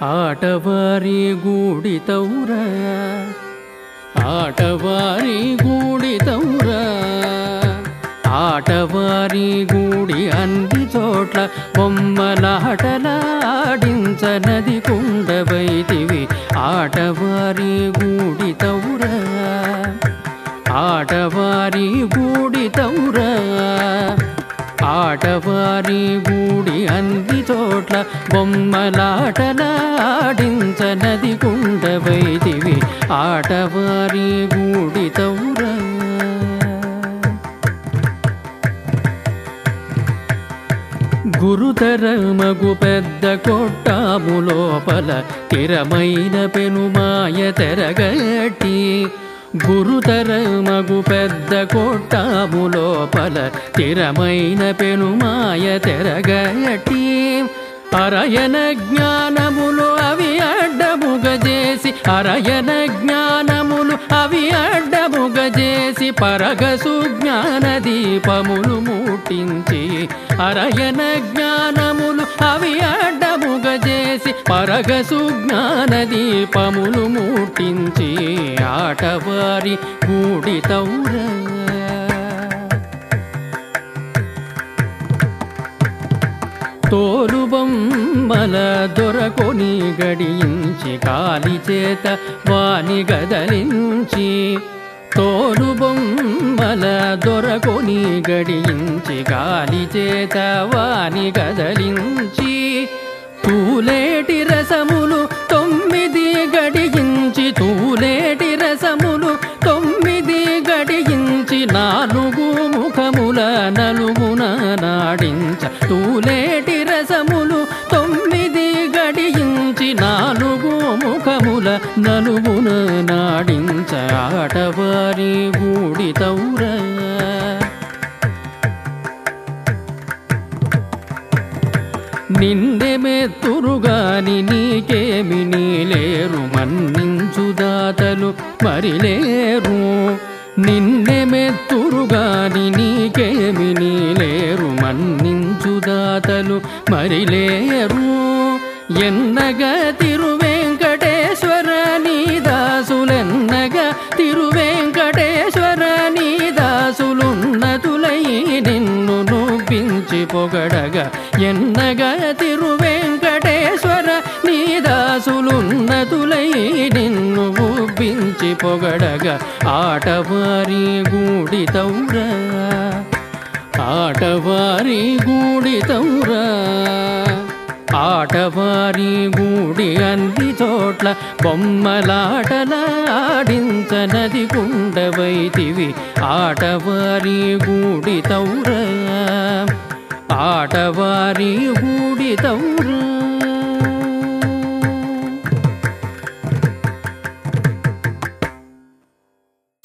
ఆటవారి గూడితౌర ఆటవారి గూడితౌర ఆటవారి గూడి అన్ని చోట్ల బొమ్మలాటలాడించనది కుండవైతివి ఆటవారి గూడితౌర ఆటవారి గూడితౌర ఆటవారి గూడి అన్ని చోట్ల బొమ్మలాటలాడించనది కుండవైతివి ఆటవారి గూడితౌర గురుతరమగు పెద్ద కొట్టాము లోపల తిరమైన పెనుమాయ తెరగట్టి. గురుతరమగు పెద్ద కొట్టాము లోపల తిరమైన పెనుమాయ తెరగట్టి. అరయన జ్ఞానములు అవి అడ్డముగజేసి అరయన జ్ఞానములు అవి అడ్డముగజేసి పరగసు జ్ఞాన దీపములు మూటించి అరయన జ్ఞానములు అవి అడ్డముగజేసి పరగసు జ్ఞాన దీపములు మూటించి ఆటవారి గూడితౌర మన దొరకొని గడించి కాలి చేత వాణి గదలించి మన దొరకొని గడించి కాలి చేత వాణి గదలించి తూలేటి రసములు తొమ్మిది గడిగించి తూలేటి రసములు తొమ్మిది గడిగించి నాలుగు ముఖముల నలుగు నాడించ తూలేటి రసములు తొమ్మిది గడియించి నాలుగు ముఖముల నలుగున నాడించ ఆటవారి గూడి తౌర. నిందె మెత్తురుగాని నీకేమి నీలేరు మన్నించుదాతలు మరిలేరు. నిన్నె మెత్తురుగాని నీకేమి నీలేరు మన్నించుదాతలు మరిలేరు. ఎన్నగా తిరువెంకటేశ్వర నీ దాసులెన్నగా తిరువెంకటేశ్వర నీ దాసులున్నతులై నిన్ను నొప్పించి పొగడగా. ఎన్నగా తిరువెంకటేశ్వర నీ దాసులున్నతులై నిన్ను ఒప్పించి పొగడగా. ఆటవారి గూడితౌర ఆటవారి గూడితౌర ఆటవారి గూడి అన్ని చోట్ల బొమ్మలాటల ఆడించనది కుండవైతివి. ఆటవారి గూడి తౌర ఆటవారి గూడి తౌర.